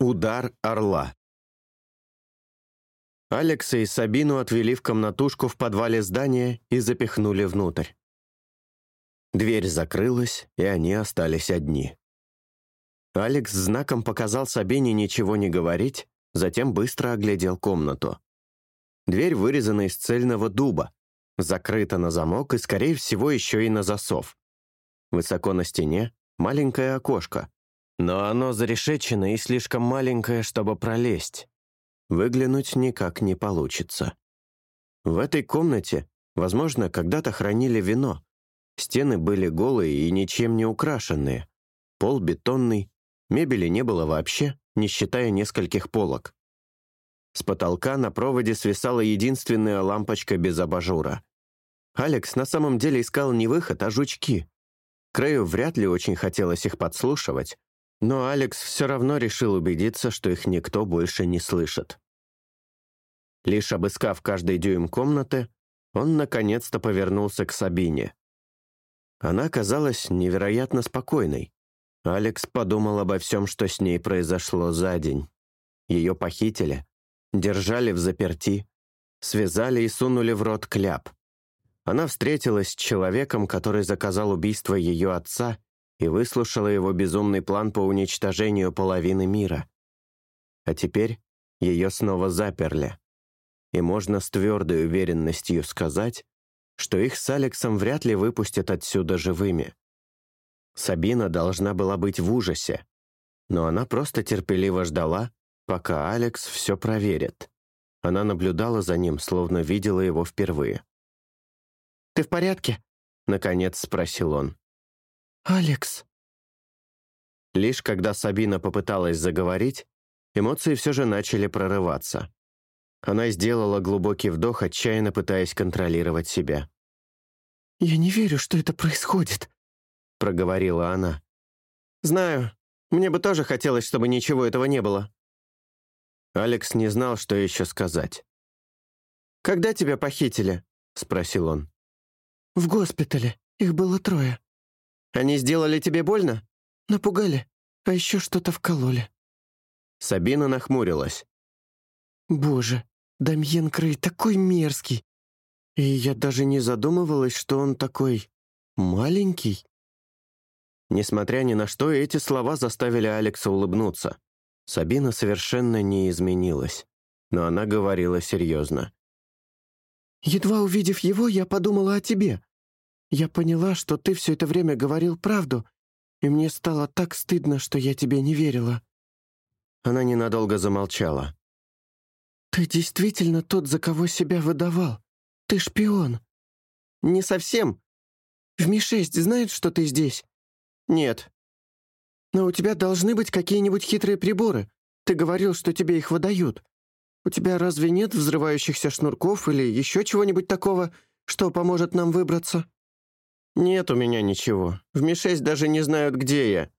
Удар орла. Алекса и Сабину отвели в комнатушку в подвале здания и запихнули внутрь. Дверь закрылась, и они остались одни. Алекс знаком показал Сабине ничего не говорить, затем быстро оглядел комнату. Дверь вырезана из цельного дуба, закрыта на замок и, скорее всего, еще и на засов. Высоко на стене маленькое окошко, но оно зарешечено и слишком маленькое, чтобы пролезть. Выглянуть никак не получится. В этой комнате, возможно, когда-то хранили вино. Стены были голые и ничем не украшенные. Пол бетонный, мебели не было вообще, не считая нескольких полок. С потолка на проводе свисала единственная лампочка без абажура. Алекс на самом деле искал не выход, а жучки. Крэю вряд ли очень хотелось их подслушивать, но Алекс все равно решил убедиться, что их никто больше не слышит. Лишь обыскав каждый дюйм комнаты, он наконец-то повернулся к Сабине. Она казалась невероятно спокойной. Алекс подумал обо всем, что с ней произошло за день. Ее похитили, держали в заперти, связали и сунули в рот кляп. Она встретилась с человеком, который заказал убийство ее отца и выслушала его безумный план по уничтожению половины мира. А теперь ее снова заперли. И можно с твердой уверенностью сказать, что их с Алексом вряд ли выпустят отсюда живыми. Сабина должна была быть в ужасе, но она просто терпеливо ждала, пока Алекс все проверит. Она наблюдала за ним, словно видела его впервые. «Ты в порядке?» — наконец спросил он. «Алекс». Лишь когда Сабина попыталась заговорить, эмоции все же начали прорываться. Она сделала глубокий вдох, отчаянно пытаясь контролировать себя. «Я не верю, что это происходит», — проговорила она. «Знаю. Мне бы тоже хотелось, чтобы ничего этого не было». Алекс не знал, что еще сказать. «Когда тебя похитили?» — спросил он. «В госпитале. Их было трое». Они сделали тебе больно?» «Напугали, а еще что-то вкололи». Сабина нахмурилась. «Боже, Дамьен Крей такой мерзкий. И я даже не задумывалась, что он такой маленький». Несмотря ни на что, эти слова заставили Алекса улыбнуться. Сабина совершенно не изменилась, но она говорила серьезно. «Едва увидев его, я подумала о тебе. Я поняла, что ты все это время говорил правду, и мне стало так стыдно, что я тебе не верила». Она ненадолго замолчала. «Ты действительно тот, за кого себя выдавал? Ты шпион?» «Не совсем. В Ми-6 знает, что ты здесь?» «Нет». «Но у тебя должны быть какие-нибудь хитрые приборы. Ты говорил, что тебе их выдают. У тебя разве нет взрывающихся шнурков или еще чего-нибудь такого, что поможет нам выбраться?» «Нет у меня ничего. В Ми-6 даже не знают, где я.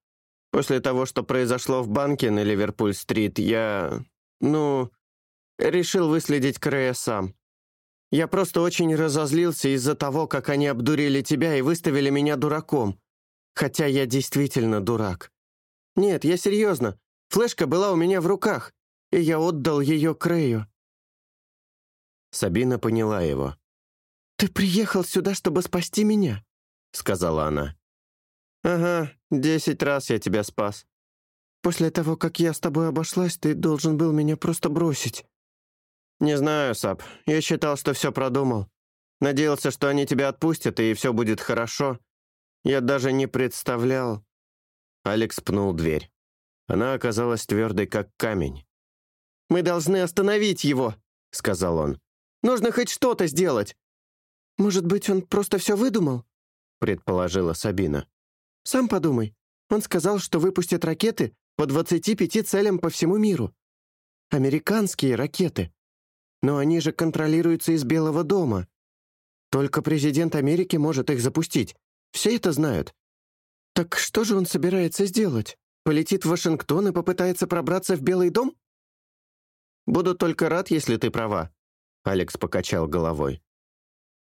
После того, что произошло в банке на Ливерпуль-стрит, я... ну... решил выследить Крэя сам. Я просто очень разозлился из-за того, как они обдурили тебя и выставили меня дураком. Хотя я действительно дурак. Нет, я серьезно. Флешка была у меня в руках, и я отдал ее Крэю». Сабина поняла его. «Ты приехал сюда, чтобы спасти меня?» Сказала она. «Ага, десять раз я тебя спас». «После того, как я с тобой обошлась, ты должен был меня просто бросить». «Не знаю, Сап. Я считал, что все продумал. Надеялся, что они тебя отпустят, и все будет хорошо. Я даже не представлял...» Алекс пнул дверь. Она оказалась твердой, как камень. «Мы должны остановить его», — сказал он. «Нужно хоть что-то сделать». «Может быть, он просто все выдумал?» Предположила Сабина. «Сам подумай. Он сказал, что выпустит ракеты по 25 целям по всему миру. Американские ракеты. Но они же контролируются из Белого дома. Только президент Америки может их запустить. Все это знают. Так что же он собирается сделать? Полетит в Вашингтон и попытается пробраться в Белый дом? «Буду только рад, если ты права», — Алекс покачал головой.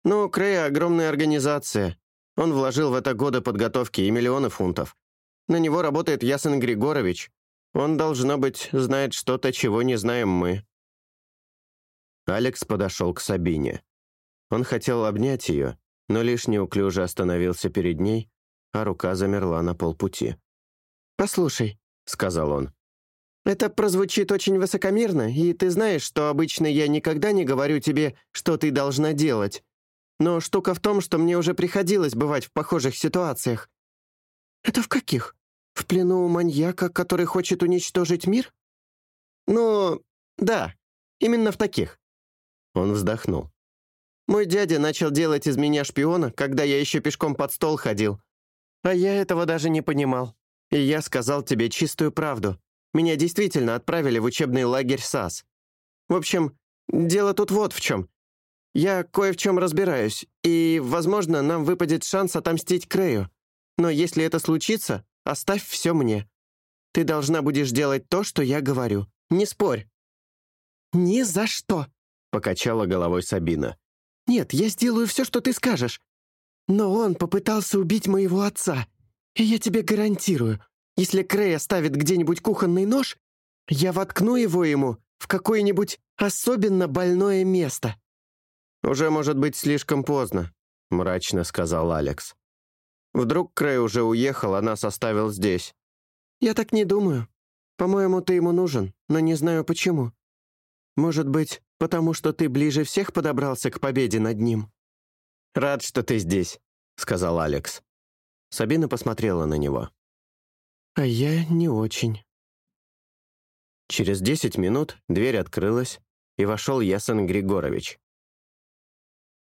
«Ну, Крей — огромная организация. Он вложил в это годы подготовки и миллионы фунтов. На него работает Ясен Григорович. Он, должно быть, знает что-то, чего не знаем мы». Алекс подошел к Сабине. Он хотел обнять ее, но лишь неуклюже остановился перед ней, а рука замерла на полпути. «Послушай», — сказал он, — «это прозвучит очень высокомерно, и ты знаешь, что обычно я никогда не говорю тебе, что ты должна делать. Но штука в том, что мне уже приходилось бывать в похожих ситуациях». «Это в каких? В плену у маньяка, который хочет уничтожить мир?» «Ну, да, именно в таких». Он вздохнул. «Мой дядя начал делать из меня шпиона, когда я еще пешком под стол ходил. А я этого даже не понимал. И я сказал тебе чистую правду. Меня действительно отправили в учебный лагерь САС. В общем, дело тут вот в чем. Я кое в чем разбираюсь, и, возможно, нам выпадет шанс отомстить Крею. Но если это случится, оставь все мне. Ты должна будешь делать то, что я говорю. Не спорь». «Ни за что», — покачала головой Сабина. «Нет, я сделаю все, что ты скажешь. Но он попытался убить моего отца, и я тебе гарантирую, если Крей оставит где-нибудь кухонный нож, я воткну его ему в какое-нибудь особенно больное место». «Уже может быть слишком поздно», — мрачно сказал Алекс. «Вдруг Крей уже уехал, а нас оставил здесь?» «Я так не думаю. По-моему, ты ему нужен, но не знаю почему. Может быть, потому что ты ближе всех подобрался к победе над ним?» «Рад, что ты здесь», — сказал Алекс. Сабина посмотрела на него. «А я не очень». Через десять минут дверь открылась, и вошел Ясен Григорович.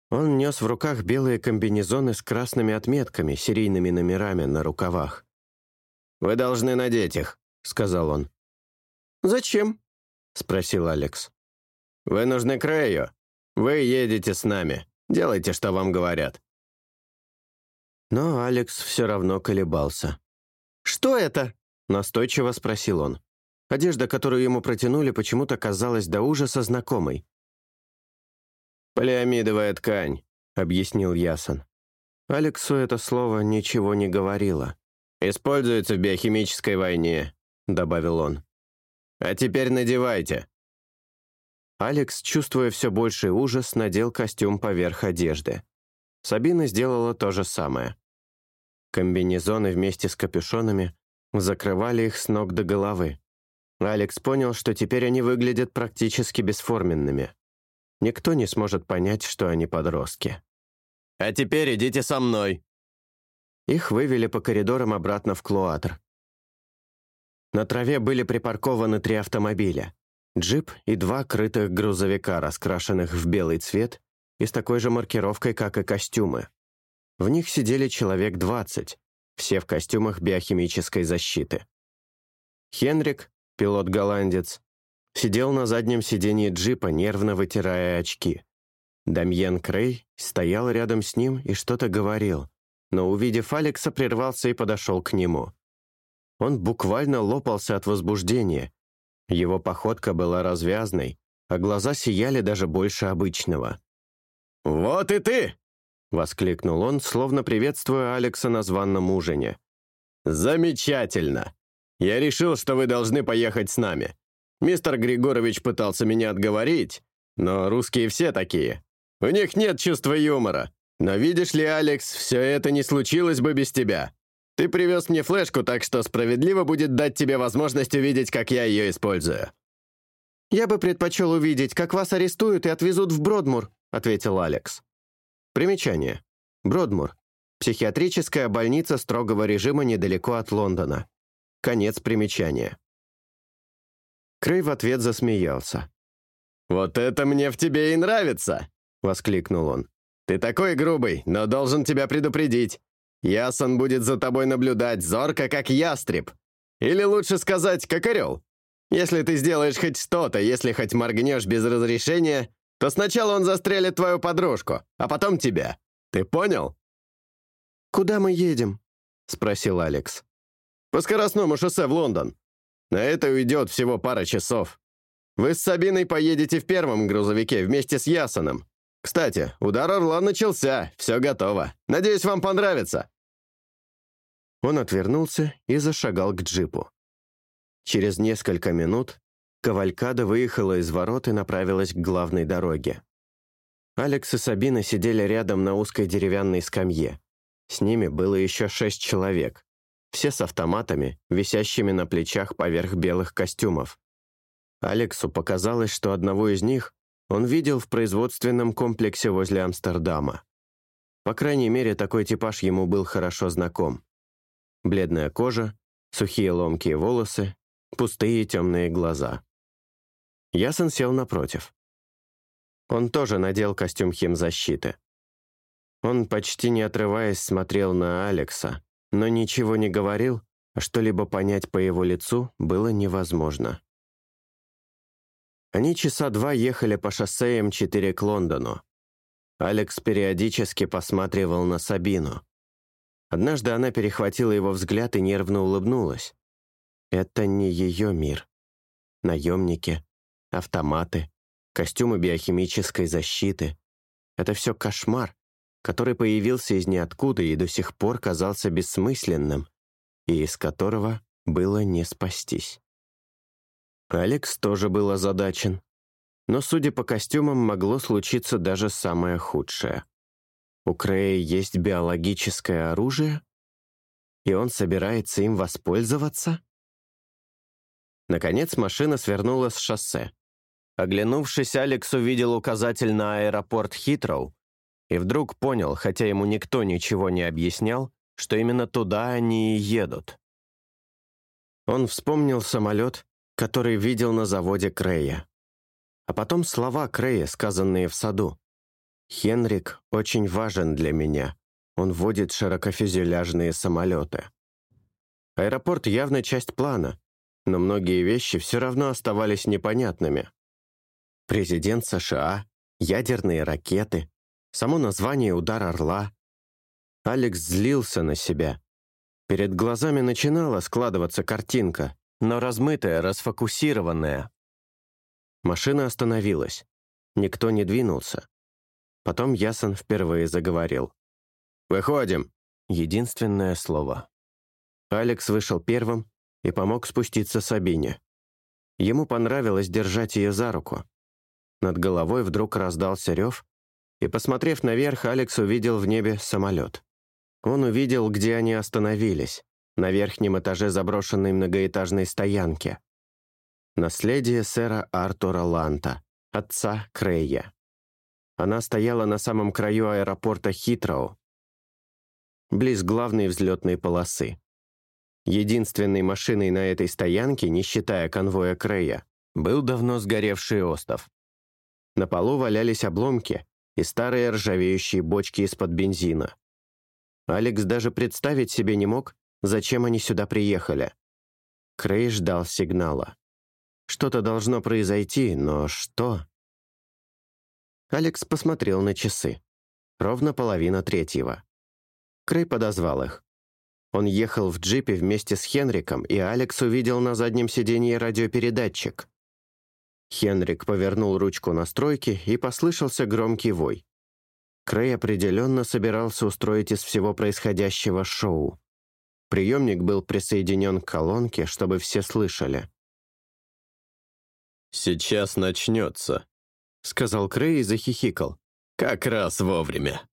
Он нес в руках белые комбинезоны с красными отметками, серийными номерами на рукавах. «Вы должны надеть их», — сказал он. «Зачем?» — спросил Алекс. «Вы нужны Крею. Вы едете с нами. Делайте, что вам говорят». Но Алекс все равно колебался. «Что это?» — настойчиво спросил он. Одежда, которую ему протянули, почему-то казалась до ужаса знакомой. «Полиамидовая ткань», — объяснил Ясон. Алексу это слово ничего не говорило. «Используется в биохимической войне», — добавил он. «А теперь надевайте». Алекс, чувствуя все больший ужас, надел костюм поверх одежды. Сабина сделала то же самое. Комбинезоны вместе с капюшонами закрывали их с ног до головы. Алекс понял, что теперь они выглядят практически бесформенными. Никто не сможет понять, что они подростки. «А теперь идите со мной!» Их вывели по коридорам обратно в Клуатр. На траве были припаркованы три автомобиля. Джип и два крытых грузовика, раскрашенных в белый цвет и с такой же маркировкой, как и костюмы. В них сидели человек 20, все в костюмах биохимической защиты. Хенрик, пилот-голландец, сидел на заднем сиденье джипа, нервно вытирая очки. Дамьен Крей стоял рядом с ним и что-то говорил, но, увидев Алекса, прервался и подошел к нему. Он буквально лопался от возбуждения. Его походка была развязной, а глаза сияли даже больше обычного. «Вот и ты!» — воскликнул он, словно приветствуя Алекса на званном ужине. «Замечательно! Я решил, что вы должны поехать с нами. Мистер Григорович пытался меня отговорить, но русские все такие. У них нет чувства юмора. Но видишь ли, Алекс, все это не случилось бы без тебя. Ты привез мне флешку, так что справедливо будет дать тебе возможность увидеть, как я ее использую». «Я бы предпочел увидеть, как вас арестуют и отвезут в Бродмур», — ответил Алекс. Примечание. Бродмур. Психиатрическая больница строгого режима недалеко от Лондона. Конец примечания. Крей в ответ засмеялся. «Вот это мне в тебе и нравится!» — воскликнул он. «Ты такой грубый, но должен тебя предупредить. Ясон будет за тобой наблюдать, зорко, как ястреб. Или лучше сказать, как орел. Если ты сделаешь хоть что-то, если хоть моргнешь без разрешения, то сначала он застрелит твою подружку, а потом тебя. Ты понял?» «Куда мы едем?» — спросил Алекс. «По скоростному шоссе в Лондон. На это уйдет всего пара часов. Вы с Сабиной поедете в первом грузовике вместе с Ясоном. Кстати, удар орла начался, все готово. Надеюсь, вам понравится». Он отвернулся и зашагал к джипу. Через несколько минут Кавалькада выехала из ворот и направилась к главной дороге. Алекс и Сабина сидели рядом на узкой деревянной скамье. С ними было еще шесть человек, все с автоматами, висящими на плечах поверх белых костюмов. Алексу показалось, что одного из них он видел в производственном комплексе возле Амстердама. По крайней мере, такой типаж ему был хорошо знаком. Бледная кожа, сухие ломкие волосы, пустые темные глаза. Ясен сел напротив. Он тоже надел костюм химзащиты. Он, почти не отрываясь, смотрел на Алекса, но ничего не говорил, а что-либо понять по его лицу было невозможно. Они часа два ехали по шоссе М4 к Лондону. Алекс периодически посматривал на Сабину. Однажды она перехватила его взгляд и нервно улыбнулась. Это не ее мир. Наемники, автоматы, костюмы биохимической защиты. Это все кошмар, который появился из ниоткуда и до сих пор казался бессмысленным, и из которого было не спастись. Алекс тоже был озадачен. Но, судя по костюмам, могло случиться даже самое худшее. У Крея есть биологическое оружие? И он собирается им воспользоваться? Наконец машина свернула с шоссе. Оглянувшись, Алекс увидел указатель на аэропорт Хитроу и вдруг понял, хотя ему никто ничего не объяснял, что именно туда они и едут. Он вспомнил самолет, который видел на заводе Крея. А потом слова Крея, сказанные в саду. «Хенрик очень важен для меня. Он водит широкофюзеляжные самолеты». Аэропорт явно часть плана, но многие вещи все равно оставались непонятными. Президент США, ядерные ракеты, само название «Удар Орла». Алекс злился на себя. Перед глазами начинала складываться картинка, но размытая, расфокусированная. Машина остановилась. Никто не двинулся. Потом Ясон впервые заговорил. «Выходим!» Единственное слово. Алекс вышел первым и помог спуститься Сабине. Ему понравилось держать ее за руку. Над головой вдруг раздался рев, и, посмотрев наверх, Алекс увидел в небе самолет. Он увидел, где они остановились на верхнем этаже заброшенной многоэтажной стоянки. Наследие сэра Артура Ланта, отца Крея. Она стояла на самом краю аэропорта Хитроу, близ главной взлетной полосы. Единственной машиной на этой стоянке, не считая конвоя Крея, был давно сгоревший остов. На полу валялись обломки и старые ржавеющие бочки из-под бензина. Алекс даже представить себе не мог, Зачем они сюда приехали? Крей ждал сигнала. Что-то должно произойти, но что? Алекс посмотрел на часы. Ровно половина третьего. Крей подозвал их. Он ехал в джипе вместе с Хенриком, и Алекс увидел на заднем сиденье радиопередатчик. Хенрик повернул ручку настройки, и послышался громкий вой. Крей определенно собирался устроить из всего происходящего шоу. Приемник был присоединен к колонке, чтобы все слышали. «Сейчас начнется», — сказал Крей и захихикал. «Как раз вовремя».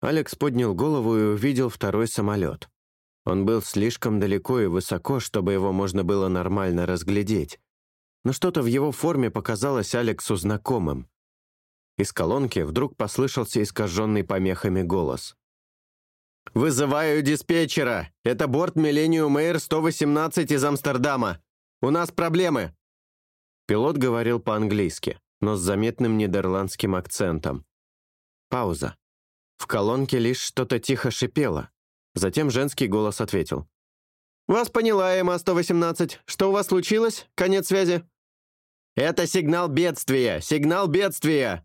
Алекс поднял голову и увидел второй самолет. Он был слишком далеко и высоко, чтобы его можно было нормально разглядеть. Но что-то в его форме показалось Алексу знакомым. Из колонки вдруг послышался искаженный помехами голос. «Вызываю диспетчера. Это борт Millennium Air 118 из Амстердама. У нас проблемы». Пилот говорил по-английски, но с заметным нидерландским акцентом. Пауза. В колонке лишь что-то тихо шипело. Затем женский голос ответил. «Вас поняла, МА-118. Что у вас случилось? Конец связи?» «Это сигнал бедствия! Сигнал бедствия!»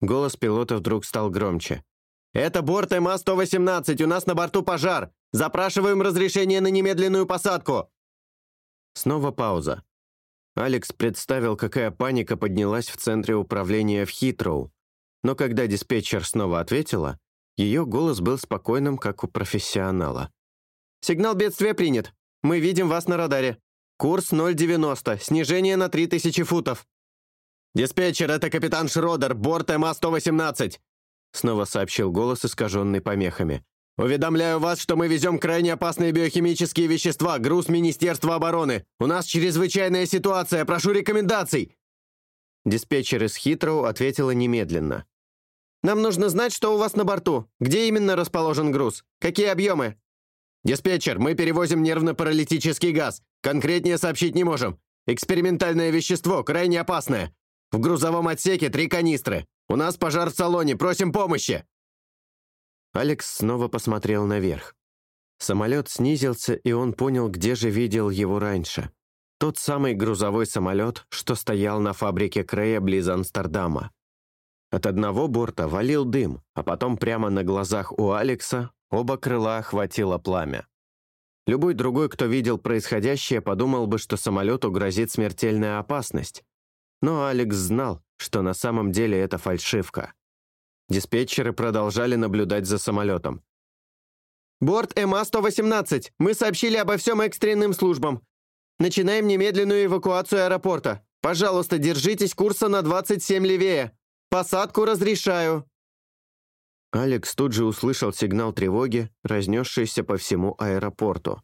Голос пилота вдруг стал громче. «Это борт МА-118, у нас на борту пожар! Запрашиваем разрешение на немедленную посадку!» Снова пауза. Алекс представил, какая паника поднялась в центре управления в Хитроу. Но когда диспетчер снова ответила, ее голос был спокойным, как у профессионала. «Сигнал бедствия принят. Мы видим вас на радаре. Курс 0,90, снижение на 3000 футов». «Диспетчер, это капитан Шродер, борт МА-118», снова сообщил голос, искаженный помехами. «Уведомляю вас, что мы везем крайне опасные биохимические вещества, груз Министерства обороны. У нас чрезвычайная ситуация, прошу рекомендаций!» Диспетчер из Хитроу ответила немедленно. «Нам нужно знать, что у вас на борту. Где именно расположен груз? Какие объемы?» «Диспетчер, мы перевозим нервно-паралитический газ. Конкретнее сообщить не можем. Экспериментальное вещество, крайне опасное. В грузовом отсеке три канистры. У нас пожар в салоне, просим помощи!» Алекс снова посмотрел наверх. Самолет снизился, и он понял, где же видел его раньше. Тот самый грузовой самолет, что стоял на фабрике Крея близ Амстердама. От одного борта валил дым, а потом прямо на глазах у Алекса оба крыла охватило пламя. Любой другой, кто видел происходящее, подумал бы, что самолету грозит смертельная опасность. Но Алекс знал, что на самом деле это фальшивка. Диспетчеры продолжали наблюдать за самолетом. «Борт МА-118! Мы сообщили обо всем экстренным службам. Начинаем немедленную эвакуацию аэропорта. Пожалуйста, держитесь курса на 27 левее. Посадку разрешаю». Алекс тут же услышал сигнал тревоги, разнесшийся по всему аэропорту.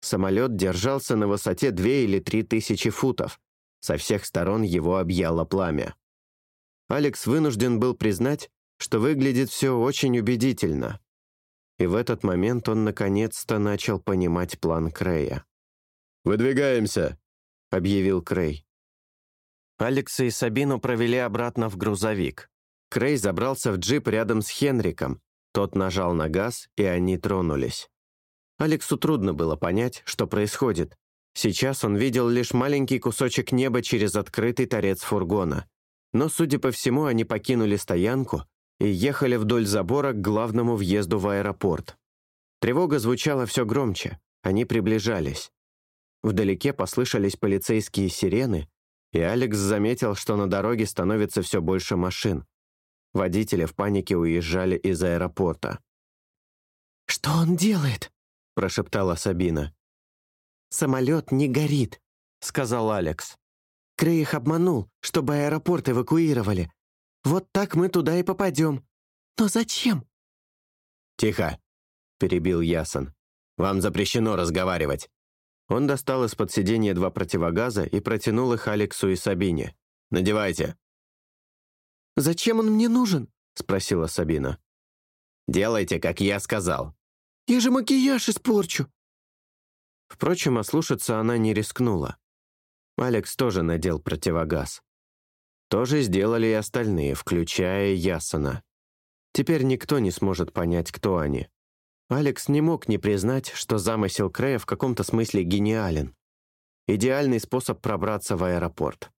Самолет держался на высоте 2 или 3 тысячи футов. Со всех сторон его объяло пламя. Алекс вынужден был признать, что выглядит все очень убедительно. И в этот момент он наконец-то начал понимать план Крея. «Выдвигаемся», — объявил Крей. Алекса и Сабину провели обратно в грузовик. Крей забрался в джип рядом с Хенриком. Тот нажал на газ, и они тронулись. Алексу трудно было понять, что происходит. Сейчас он видел лишь маленький кусочек неба через открытый торец фургона. Но, судя по всему, они покинули стоянку и ехали вдоль забора к главному въезду в аэропорт. Тревога звучала все громче, они приближались. Вдалеке послышались полицейские сирены, и Алекс заметил, что на дороге становится все больше машин. Водители в панике уезжали из аэропорта. «Что он делает?» – прошептала Сабина. «Самолет не горит», — сказал Алекс. «Крей их обманул, чтобы аэропорт эвакуировали. Вот так мы туда и попадем. Но зачем?» «Тихо», — перебил Ясон. «Вам запрещено разговаривать». Он достал из-под сиденья два противогаза и протянул их Алексу и Сабине. «Надевайте». «Зачем он мне нужен?» — спросила Сабина. «Делайте, как я сказал». «Я же макияж испорчу». Впрочем, ослушаться она не рискнула. Алекс тоже надел противогаз. То же сделали и остальные, включая Ясона. Теперь никто не сможет понять, кто они. Алекс не мог не признать, что замысел Крея в каком-то смысле гениален. Идеальный способ пробраться в аэропорт.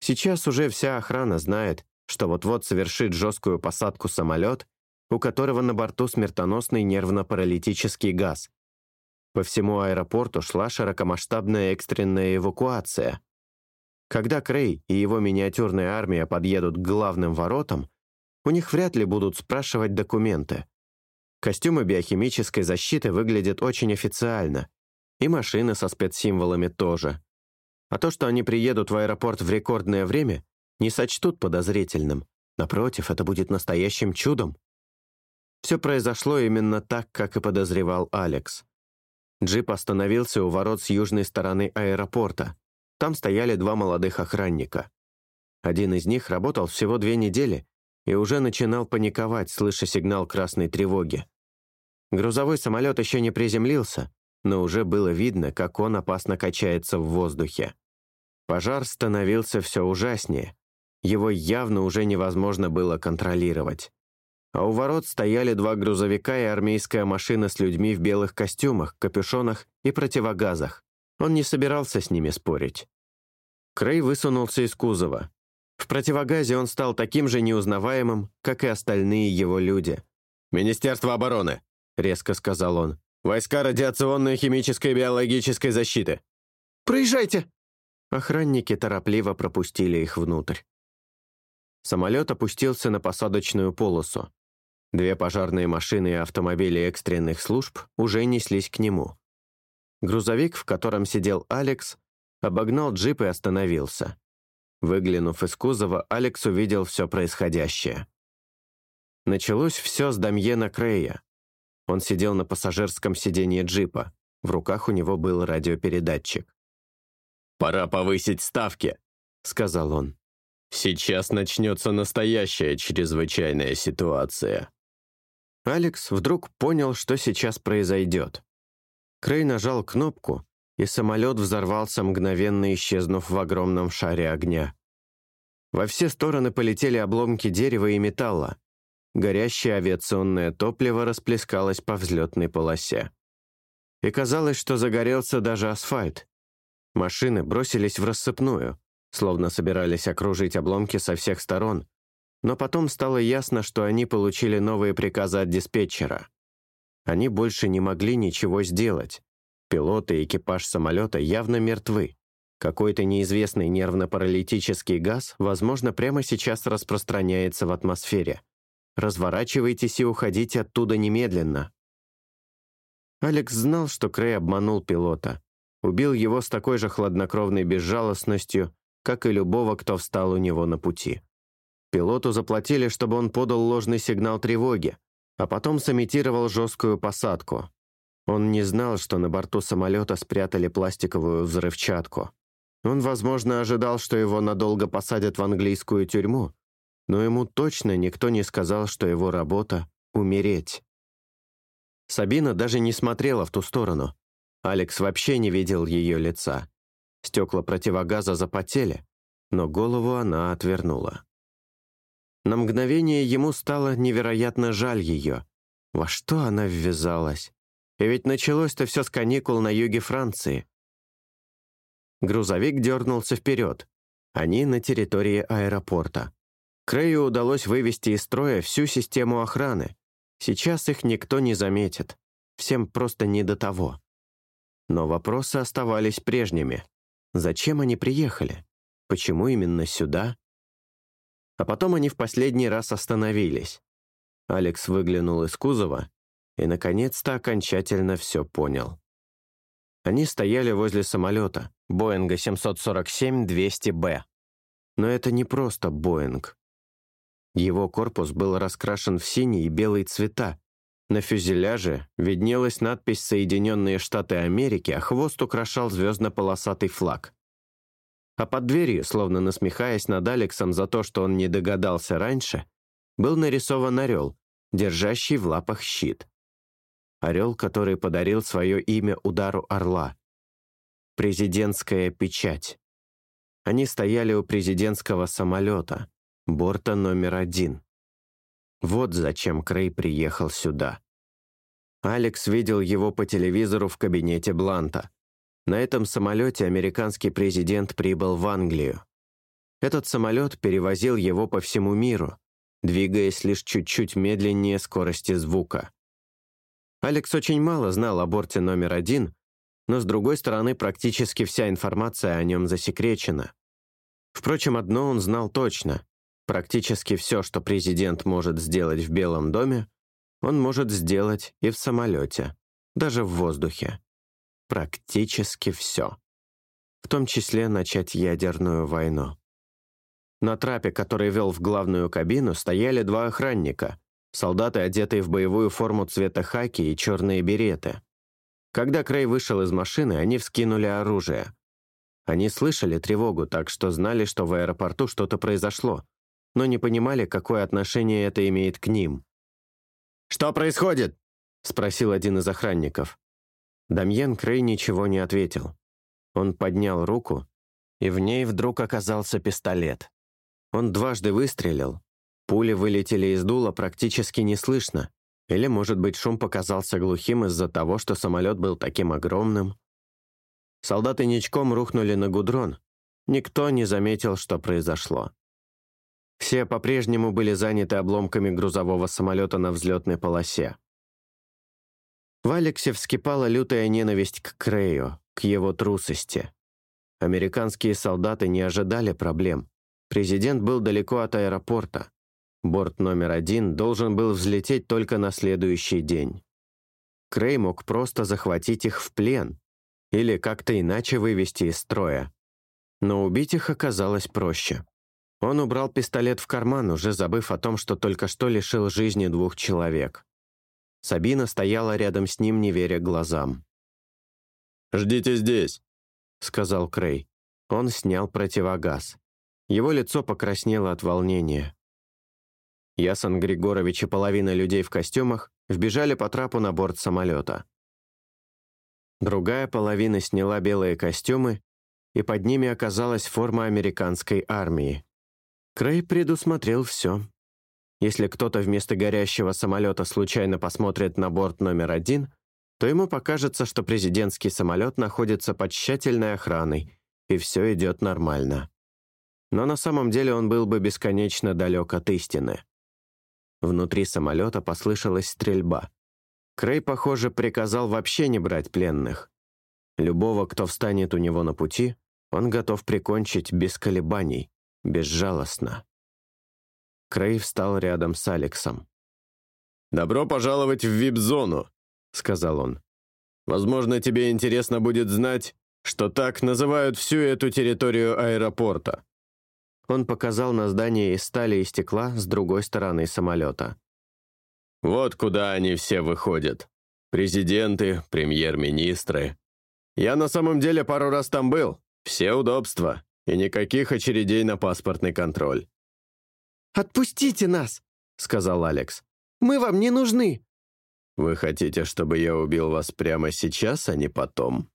Сейчас уже вся охрана знает, что вот-вот совершит жесткую посадку самолет, у которого на борту смертоносный нервно-паралитический газ. По всему аэропорту шла широкомасштабная экстренная эвакуация. Когда Крей и его миниатюрная армия подъедут к главным воротам, у них вряд ли будут спрашивать документы. Костюмы биохимической защиты выглядят очень официально, и машины со спецсимволами тоже. А то, что они приедут в аэропорт в рекордное время, не сочтут подозрительным. Напротив, это будет настоящим чудом. Все произошло именно так, как и подозревал Алекс. Джип остановился у ворот с южной стороны аэропорта. Там стояли два молодых охранника. Один из них работал всего две недели и уже начинал паниковать, слыша сигнал красной тревоги. Грузовой самолет еще не приземлился, но уже было видно, как он опасно качается в воздухе. Пожар становился все ужаснее. Его явно уже невозможно было контролировать а у ворот стояли два грузовика и армейская машина с людьми в белых костюмах, капюшонах и противогазах. Он не собирался с ними спорить. Крей высунулся из кузова. В противогазе он стал таким же неузнаваемым, как и остальные его люди. «Министерство обороны», — резко сказал он. «Войска радиационной, химической и биологической защиты». «Проезжайте!» Охранники торопливо пропустили их внутрь. Самолет опустился на посадочную полосу. Две пожарные машины и автомобили экстренных служб уже неслись к нему. грузовик, в котором сидел Алекс, обогнал джип и остановился. Выглянув из кузова, Алекс увидел все происходящее. Началось все с Дамьена Крея. Он сидел на пассажирском сиденье джипа. В руках у него был радиопередатчик. «Пора повысить ставки», — сказал он. «Сейчас начнется настоящая чрезвычайная ситуация». Алекс вдруг понял, что сейчас произойдет. Крей нажал кнопку, и самолет взорвался, мгновенно исчезнув в огромном шаре огня. Во все стороны полетели обломки дерева и металла. Горящее авиационное топливо расплескалось по взлетной полосе. И казалось, что загорелся даже асфальт. Машины бросились в рассыпную, словно собирались окружить обломки со всех сторон, но потом стало ясно, что они получили новые приказы от диспетчера. Они больше не могли ничего сделать. Пилот и экипаж самолета явно мертвы. Какой-то неизвестный нервно-паралитический газ, возможно, прямо сейчас распространяется в атмосфере. Разворачивайтесь и уходите оттуда немедленно. Алекс знал, что Крей обманул пилота. Убил его с такой же хладнокровной безжалостностью, как и любого, кто встал у него на пути. Пилоту заплатили, чтобы он подал ложный сигнал тревоги, а потом сымитировал жесткую посадку. Он не знал, что на борту самолета спрятали пластиковую взрывчатку. Он, возможно, ожидал, что его надолго посадят в английскую тюрьму, но ему точно никто не сказал, что его работа — умереть. Сабина даже не смотрела в ту сторону. Алекс вообще не видел ее лица. Стекла противогаза запотели, но голову она отвернула. На мгновение ему стало невероятно жаль ее. Во что она ввязалась? И ведь началось-то все с каникул на юге Франции. Грузовик дернулся вперед. Они на территории аэропорта. Крею удалось вывести из строя всю систему охраны. Сейчас их никто не заметит. Всем просто не до того. Но вопросы оставались прежними. Зачем они приехали? Почему именно сюда? А потом они в последний раз остановились. Алекс выглянул из кузова и, наконец-то, окончательно все понял. Они стояли возле самолета, Боинга 747-200Б. Но это не просто Боинг. Его корпус был раскрашен в синий и белый цвета. На фюзеляже виднелась надпись «Соединенные Штаты Америки», а хвост украшал звездно-полосатый флаг. А под дверью, словно насмехаясь над Алексом за то, что он не догадался раньше, был нарисован орел, держащий в лапах щит. Орел, который подарил свое имя удару орла. Президентская печать. Они стояли у президентского самолета, борта номер один. Вот зачем Крей приехал сюда. Алекс видел его по телевизору в кабинете Бланта. На этом самолете американский президент прибыл в Англию. Этот самолет перевозил его по всему миру, двигаясь лишь чуть-чуть медленнее скорости звука. Алекс очень мало знал о борте номер один, но, с другой стороны, практически вся информация о нем засекречена. Впрочем, одно он знал точно. Практически все, что президент может сделать в Белом доме, он может сделать и в самолете, даже в воздухе практически все. В том числе начать ядерную войну. На трапе, который вел в главную кабину, стояли два охранника, солдаты, одетые в боевую форму цвета хаки и черные береты. Когда Крей вышел из машины, они вскинули оружие. Они слышали тревогу, так что знали, что в аэропорту что-то произошло, но не понимали, какое отношение это имеет к ним. «Что происходит?» — спросил один из охранников. Дамьен Крей ничего не ответил. Он поднял руку, и в ней вдруг оказался пистолет. Он дважды выстрелил. Пули вылетели из дула практически неслышно. Или, может быть, шум показался глухим из-за того, что самолет был таким огромным. Солдаты ничком рухнули на гудрон. Никто не заметил, что произошло. Все по-прежнему были заняты обломками грузового самолета на взлетной полосе. В Алексе вскипала лютая ненависть к Крею, к его трусости. Американские солдаты не ожидали проблем. Президент был далеко от аэропорта. Борт номер один должен был взлететь только на следующий день. Крей мог просто захватить их в плен. или как-то иначе вывести из строя. Но убить их оказалось проще. Он убрал пистолет в карман, уже забыв о том, что только что лишил жизни двух человек. Сабина стояла рядом с ним, не веря глазам. «Ждите здесь», — сказал Крей. Он снял противогаз. Его лицо покраснело от волнения. Ясон Григорович и половина людей в костюмах вбежали по трапу на борт самолета. Другая половина сняла белые костюмы, и под ними оказалась форма американской армии. Крей предусмотрел все. Если кто-то вместо горящего самолета случайно посмотрит на борт номер один, то ему покажется, что президентский самолет находится под тщательной охраной, и все идет нормально. Но на самом деле он был бы бесконечно далек от истины. Внутри самолета послышалась стрельба. Крей, похоже, приказал вообще не брать пленных. Любого, кто встанет у него на пути, он готов прикончить без колебаний, безжалостно. Крей встал рядом с Алексом. «Добро пожаловать в вип-зону», — сказал он. «Возможно, тебе интересно будет знать, что так называют всю эту территорию аэропорта. Он показал на здание из стали и стекла с другой стороны самолета. «Вот куда они все выходят. Президенты, премьер-министры. Я на самом деле пару раз там был. Все удобства. И никаких очередей на паспортный контроль». «Отпустите нас!» — сказал Алекс. «Мы вам не нужны!» «Вы хотите, чтобы я убил вас прямо сейчас, а не потом?»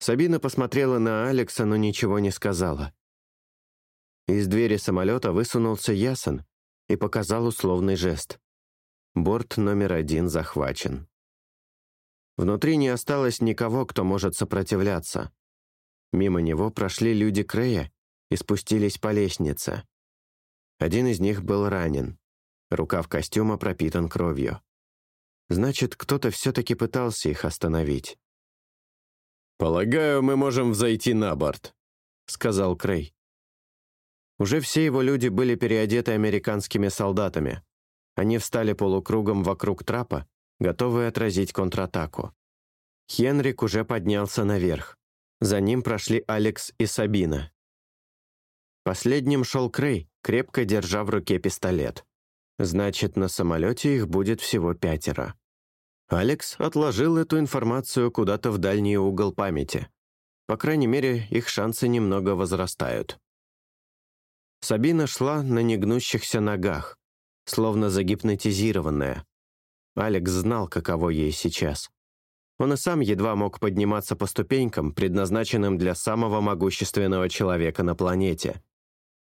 Сабина посмотрела на Алекса, но ничего не сказала. Из двери самолета высунулся Ясон и показал условный жест. Борт номер один захвачен. Внутри не осталось никого, кто может сопротивляться. Мимо него прошли люди Крея и спустились по лестнице. Один из них был ранен. Рукав костюма пропитан кровью. Значит, кто-то все-таки пытался их остановить. «Полагаю, мы можем взойти на борт», — сказал Крей. Уже все его люди были переодеты американскими солдатами. Они встали полукругом вокруг трапа, готовые отразить контратаку. Хенрик уже поднялся наверх. За ним прошли Алекс и Сабина. Последним шел Крей, крепко держа в руке пистолет. Значит, на самолете их будет всего пятеро. Алекс отложил эту информацию куда-то в дальний угол памяти. По крайней мере, их шансы немного возрастают. Сабина шла на негнущихся ногах, словно загипнотизированная. Алекс знал, каково ей сейчас. Он и сам едва мог подниматься по ступенькам, предназначенным для самого могущественного человека на планете.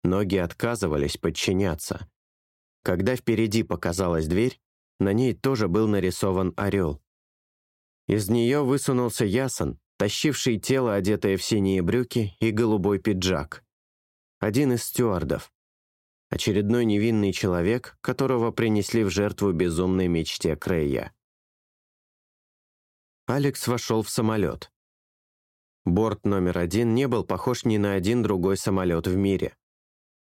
Ноги отказывались подчиняться. Когда впереди показалась дверь, на ней тоже был нарисован орел. Из нее высунулся Ясон, тащивший тело, одетое в синие брюки и голубой пиджак один из стюардов. Очередной невинный человек, которого принесли в жертву безумной мечте Крея. Алекс вошел в самолет. Борт номер один не был похож ни на один другой самолет в мире.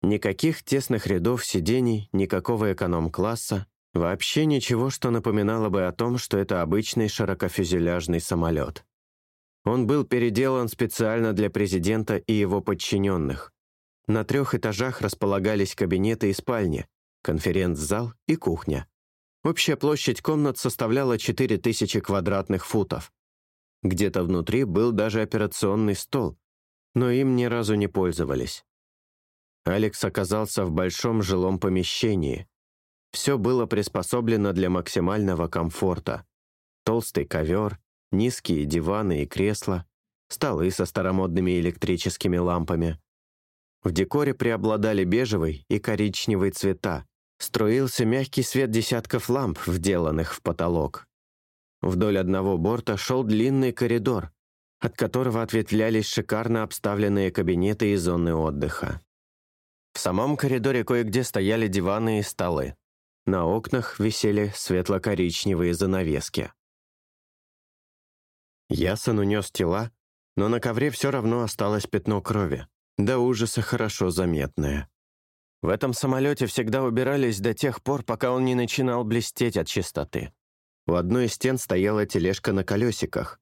Никаких тесных рядов сидений, никакого эконом-класса, вообще ничего, что напоминало бы о том, что это обычный широкофюзеляжный самолет. Он был переделан специально для президента и его подчиненных. На трех этажах располагались кабинеты и спальни, конференц-зал и кухня. Общая площадь комнат составляла 4000 квадратных футов. Где-то внутри был даже операционный стол, но им ни разу не пользовались. Алекс оказался в большом жилом помещении. Все было приспособлено для максимального комфорта. Толстый ковер, низкие диваны и кресла, столы со старомодными электрическими лампами, в декоре преобладали бежевый и коричневый цвета. Струился мягкий свет десятков ламп, вделанных в потолок. Вдоль одного борта шел длинный коридор, от которого ответвлялись шикарно обставленные кабинеты и зоны отдыха. В самом коридоре кое-где стояли диваны и столы. На окнах висели светло-коричневые занавески. Ясон унес тела, но на ковре все равно осталось пятно крови до ужаса хорошо заметное. В этом самолете всегда убирались до тех пор, пока он не начинал блестеть от чистоты. У одной из стен стояла тележка на колесиках.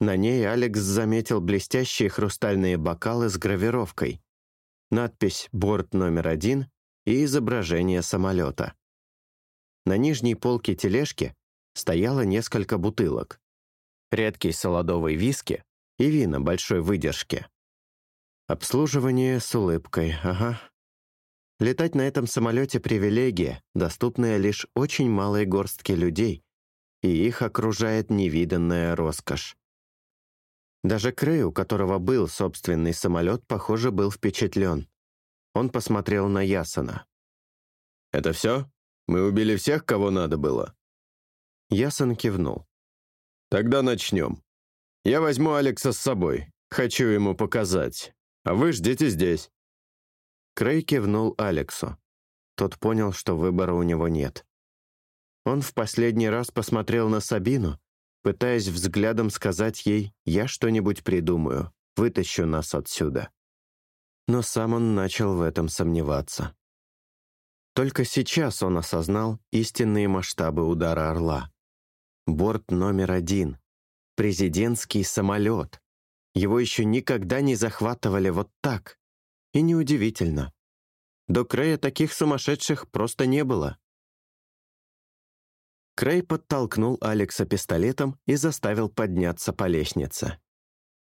На ней Алекс заметил блестящие хрустальные бокалы с гравировкой, надпись «Борт номер один» и изображение самолета. На нижней полке тележки стояло несколько бутылок. Редкий солодовый виски и вина большой выдержки. Обслуживание с улыбкой, ага. Летать на этом самолете — привилегия, доступная лишь очень малой горстке людей, и их окружает невиданная роскошь. Даже Крей, у которого был собственный самолет, похоже, был впечатлен. Он посмотрел на Ясона. «Это все? Мы убили всех, кого надо было?» Ясон кивнул. «Тогда начнем. Я возьму Алекса с собой. Хочу ему показать. А вы ждите здесь». Крей кивнул Алексу. Тот понял, что выбора у него нет. Он в последний раз посмотрел на Сабину, пытаясь взглядом сказать ей «я что-нибудь придумаю, вытащу нас отсюда». Но сам он начал в этом сомневаться. Только сейчас он осознал истинные масштабы удара «Орла». Борт номер один. Президентский самолет. Его еще никогда не захватывали вот так. И неудивительно. До Крея таких сумасшедших просто не было. Крей подтолкнул Алекса пистолетом и заставил подняться по лестнице.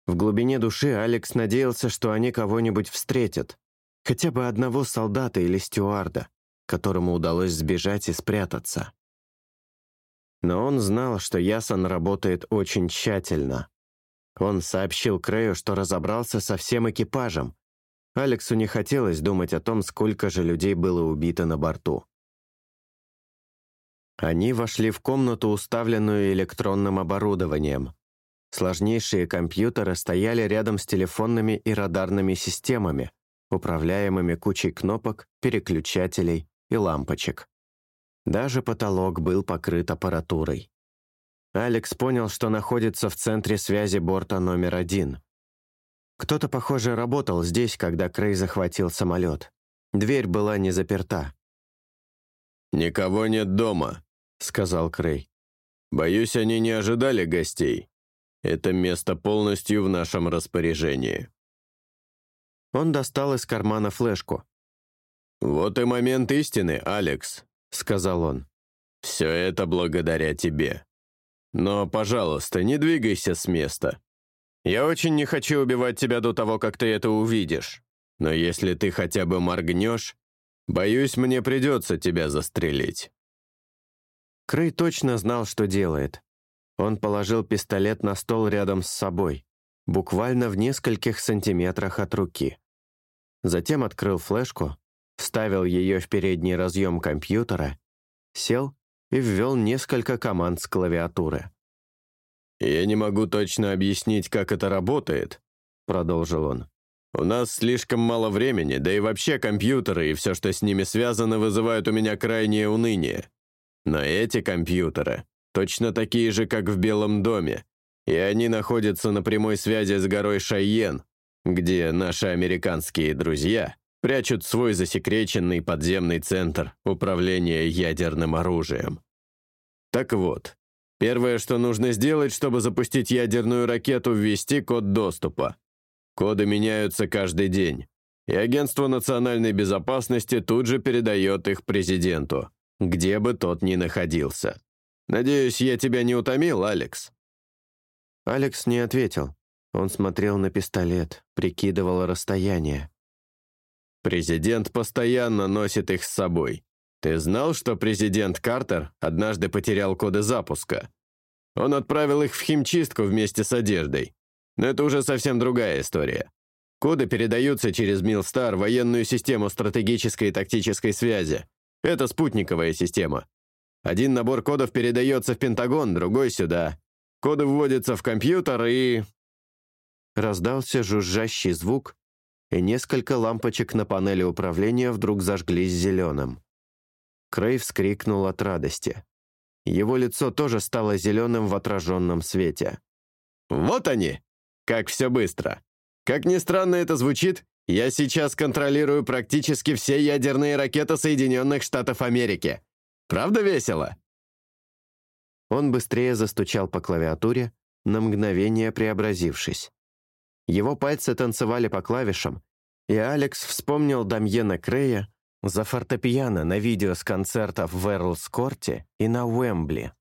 В глубине души Алекс надеялся, что они кого-нибудь встретят, хотя бы одного солдата или стюарда, которому удалось сбежать и спрятаться. Но он знал, что Ясон работает очень тщательно. Он сообщил Крею, что разобрался со всем экипажем. Алексу не хотелось думать о том, сколько же людей было убито на борту. Они вошли в комнату, уставленную электронным оборудованием. Сложнейшие компьютеры стояли рядом с телефонными и радарными системами, управляемыми кучей кнопок, переключателей и лампочек. Даже потолок был покрыт аппаратурой. Алекс понял, что находится в центре связи борта номер один. Кто-то, похоже, работал здесь, когда Крей захватил самолет. Дверь была не заперта. «Никого нет дома», — сказал Крей. «Боюсь, они не ожидали гостей. Это место полностью в нашем распоряжении». Он достал из кармана флешку. «Вот и момент истины, Алекс», — сказал он. «Все это благодаря тебе. Но, пожалуйста, не двигайся с места. Я очень не хочу убивать тебя до того, как ты это увидишь. Но если ты хотя бы моргнешь, боюсь, мне придется тебя застрелить». Крей точно знал, что делает. Он положил пистолет на стол рядом с собой, буквально в нескольких сантиметрах от руки. Затем открыл флешку, вставил ее в передний разъем компьютера, сел и ввел несколько команд с клавиатуры. «Я не могу точно объяснить, как это работает», — продолжил он. «У нас слишком мало времени, да и вообще компьютеры и все, что с ними связано, вызывают у меня крайнее уныние. Но эти компьютеры точно такие же, как в Белом доме, и они находятся на прямой связи с горой Шайен, где наши американские друзья прячут свой засекреченный подземный центр управления ядерным оружием. Так вот, первое, что нужно сделать, чтобы запустить ядерную ракету, ввести код доступа. Коды меняются каждый день, и Агентство национальной безопасности тут же передает их президенту где бы тот ни находился. Надеюсь, я тебя не утомил, Алекс?» Алекс не ответил. Он смотрел на пистолет, прикидывал расстояние. «Президент постоянно носит их с собой. Ты знал, что президент Картер однажды потерял коды запуска? Он отправил их в химчистку вместе с одеждой. Но это уже совсем другая история. Коды передаются через Милстар, военную систему стратегической и тактической связи, это спутниковая система. Один набор кодов передается в Пентагон, другой сюда. Коды вводятся в компьютер и...» Раздался жужжащий звук, и несколько лампочек на панели управления вдруг зажглись зеленым. Крей вскрикнул от радости. Его лицо тоже стало зеленым в отраженном свете. «Вот они! Как все быстро! Как ни странно это звучит, я сейчас контролирую практически все ядерные ракеты Соединенных Штатов Америки. Правда весело?» Он быстрее застучал по клавиатуре, на мгновение преобразившись. Его пальцы танцевали по клавишам, и Алекс вспомнил Дамьена Крея за фортепиано на видео с концертов в Эрлс-Корте и на Уэмбли.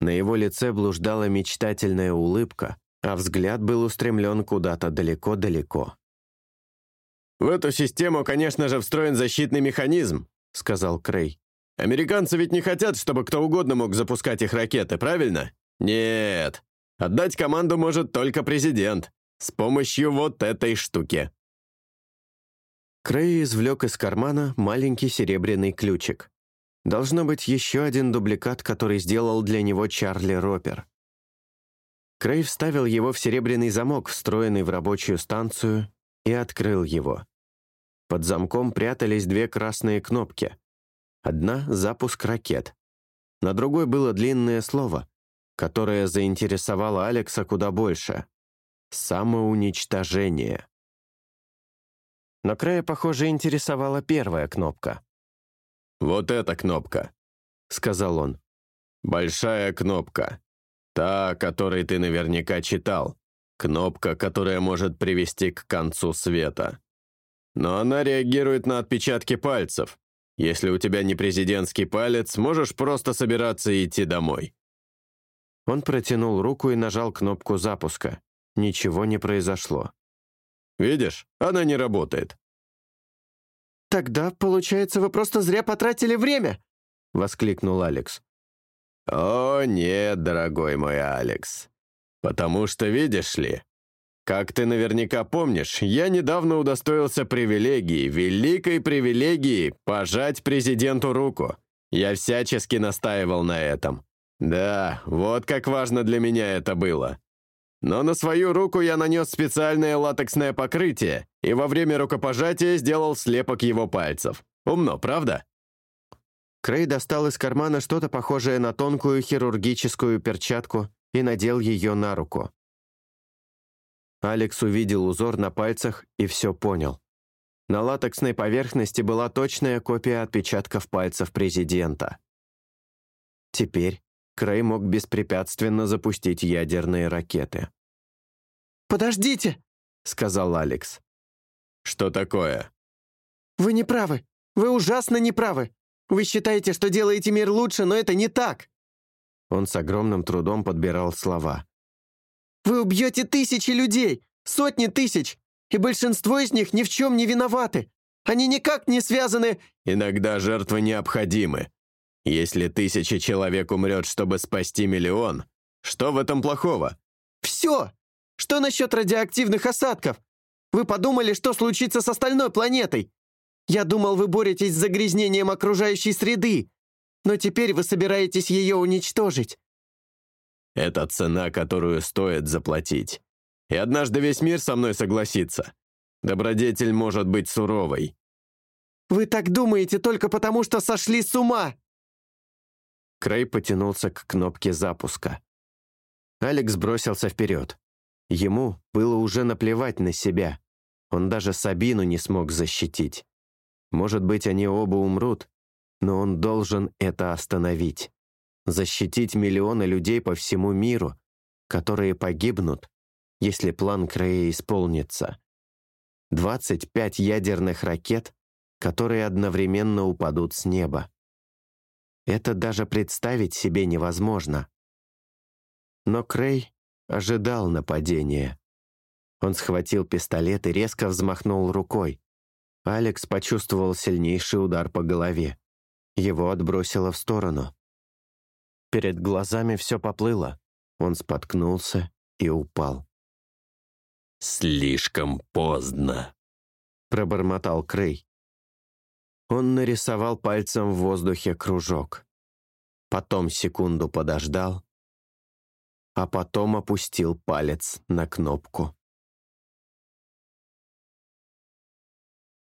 На его лице блуждала мечтательная улыбка, а взгляд был устремлен куда-то далеко-далеко. «В эту систему, конечно же, встроен защитный механизм», — сказал Крей. «Американцы ведь не хотят, чтобы кто угодно мог запускать их ракеты, правильно? Нет. Отдать команду может только президент. С помощью вот этой штуки». Крей извлек из кармана маленький серебряный ключик. Должно быть еще один дубликат, который сделал для него Чарли Ропер. Крей вставил его в серебряный замок, встроенный в рабочую станцию, и открыл его. Под замком прятались две красные кнопки. Одна — запуск ракет. На другой было длинное слово, которое заинтересовало Алекса куда больше. Самоуничтожение. Но Крея, похоже, интересовала первая кнопка. «Вот эта кнопка», — сказал он. «Большая кнопка. Та, о которой ты наверняка читал. Кнопка, которая может привести к концу света. Но она реагирует на отпечатки пальцев. Если у тебя не президентский палец, можешь просто собираться и идти домой». Он протянул руку и нажал кнопку запуска. Ничего не произошло. «Видишь, она не работает». «Тогда, получается, вы просто зря потратили время!» — воскликнул Алекс. «О, нет, дорогой мой Алекс. Потому что, видишь ли, как ты наверняка помнишь, я недавно удостоился привилегии, великой привилегии, пожать президенту руку. Я всячески настаивал на этом. Да, вот как важно для меня это было. Но на свою руку я нанес специальное латексное покрытие и во время рукопожатия сделал слепок его пальцев. Умно, правда? Крей достал из кармана что-то похожее на тонкую хирургическую перчатку и надел ее на руку. Алекс увидел узор на пальцах и все понял. На латексной поверхности была точная копия отпечатков пальцев президента. Теперь Крей мог беспрепятственно запустить ядерные ракеты. «Подождите!» — сказал Алекс. «Что такое?» «Вы не правы. Вы ужасно не правы. Вы считаете, что делаете мир лучше, но это не так!» Он с огромным трудом подбирал слова. «Вы убьете тысячи людей, сотни тысяч, и большинство из них ни в чем не виноваты. Они никак не связаны...» «Иногда жертвы необходимы. Если тысяча человек умрет, чтобы спасти миллион, что в этом плохого?» «Все! Что насчет радиоактивных осадков? Вы подумали, что случится с остальной планетой? Я думал, вы боретесь с загрязнением окружающей среды, но теперь вы собираетесь ее уничтожить». «Это цена, которую стоит заплатить. И однажды весь мир со мной согласится. Добродетель может быть суровой». «Вы так думаете только потому, что сошли с ума!» Крей потянулся к кнопке запуска. Алекс бросился вперед. Ему было уже наплевать на себя. Он даже Сабину не смог защитить. Может быть, они оба умрут, но он должен это остановить. Защитить миллионы людей по всему миру, которые погибнут, если план Крея исполнится. 25 ядерных ракет, которые одновременно упадут с неба. Это даже представить себе невозможно. Но Крей ожидал нападения. Он схватил пистолет и резко взмахнул рукой. Алекс почувствовал сильнейший удар по голове. Его отбросило в сторону. Перед глазами все поплыло. Он споткнулся и упал. «Слишком поздно», — пробормотал Крей. Он нарисовал пальцем в воздухе кружок. Потом секунду подождал, а потом опустил палец на кнопку.